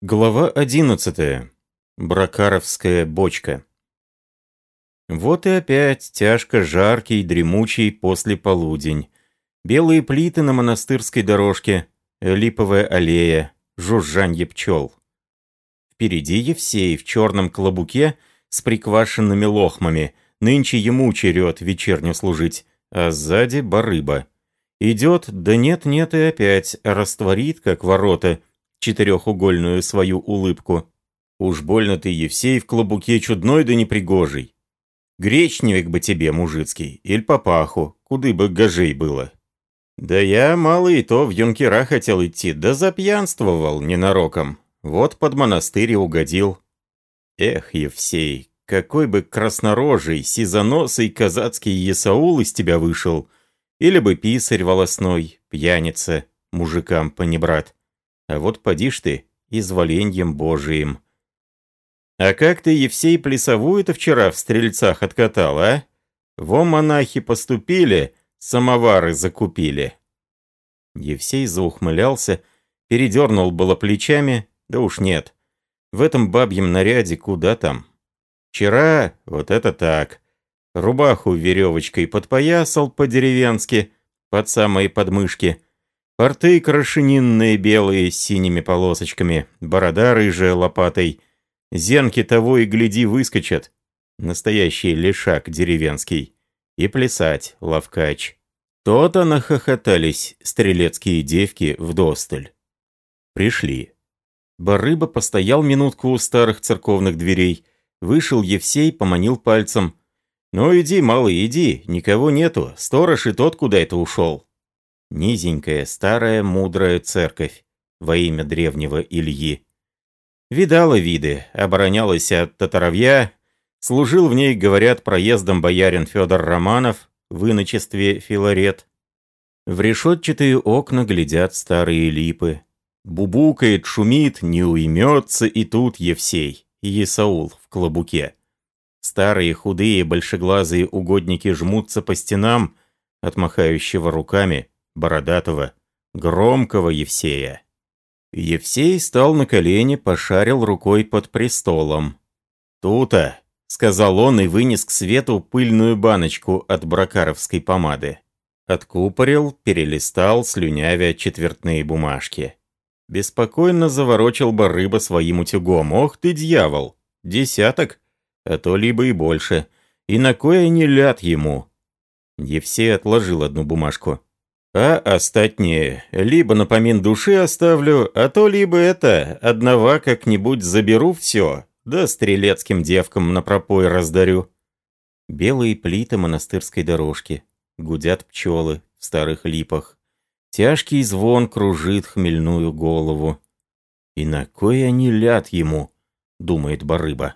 Глава 11. Бракаровская бочка. Вот и опять тяжко жаркий, дремучий после полудень. Белые плиты на монастырской дорожке, липовая аллея, жужжанье пчел. Впереди Евсей в черном клобуке с приквашенными лохмами. Нынче ему черед вечерню служить, а сзади барыба. Идет, да нет-нет и опять растворит, как ворота, четырехугольную свою улыбку. Уж больно ты, Евсей, в клобуке чудной да непригожий. Гречневик бы тебе, мужицкий, или папаху, куды бы гажей было. Да я, мало и то, в юнкера хотел идти, да запьянствовал ненароком. Вот под монастырь угодил. Эх, Евсей, какой бы краснорожий, сизоносый казацкий Есаул из тебя вышел. Или бы писарь волосной, пьяница, мужикам понебрат. А вот поди ж ты, изволеньем божиим. А как ты, Евсей, плясовую-то вчера в стрельцах откатал, а? Во монахи поступили, самовары закупили. Евсей заухмылялся, передернул было плечами, да уж нет. В этом бабьем наряде куда там? Вчера вот это так. Рубаху веревочкой подпоясал по-деревенски, под самые подмышки — Порты крашенинные белые с синими полосочками, борода рыжая лопатой. Зенки того и гляди выскочат. Настоящий лешак деревенский. И плясать, ловкач. То-то нахохотались стрелецкие девки в досталь. Пришли. Барыба постоял минутку у старых церковных дверей. Вышел Евсей, поманил пальцем. «Ну иди, малый, иди, никого нету, сторож и тот куда это ушел». Низенькая, старая, мудрая церковь во имя древнего Ильи. Видала виды, оборонялась от татаровья, служил в ней, говорят, проездом боярин Федор Романов, в иночестве Филарет. В решетчатые окна глядят старые липы. Бубукает, шумит, не уймется и тут Евсей, Есаул в клобуке. Старые худые большеглазые угодники жмутся по стенам, отмахающего руками, бородатого, громкого Евсея. Евсей стал на колени, пошарил рукой под престолом. «Тута», — сказал он и вынес к свету пыльную баночку от бракаровской помады. Откупорил, перелистал, слюнявя четвертные бумажки. Беспокойно заворочил бы рыба своим утюгом. «Ох ты, дьявол! Десяток? А то либо и больше. И на кое не ляд ему?» Евсей отложил одну бумажку. А остатнее либо на помин души оставлю, а то либо это, одного как-нибудь заберу все, да стрелецким девкам на пропой раздарю. Белые плиты монастырской дорожки, гудят пчелы в старых липах. Тяжкий звон кружит хмельную голову. «И на кой они ляд ему?» — думает барыба.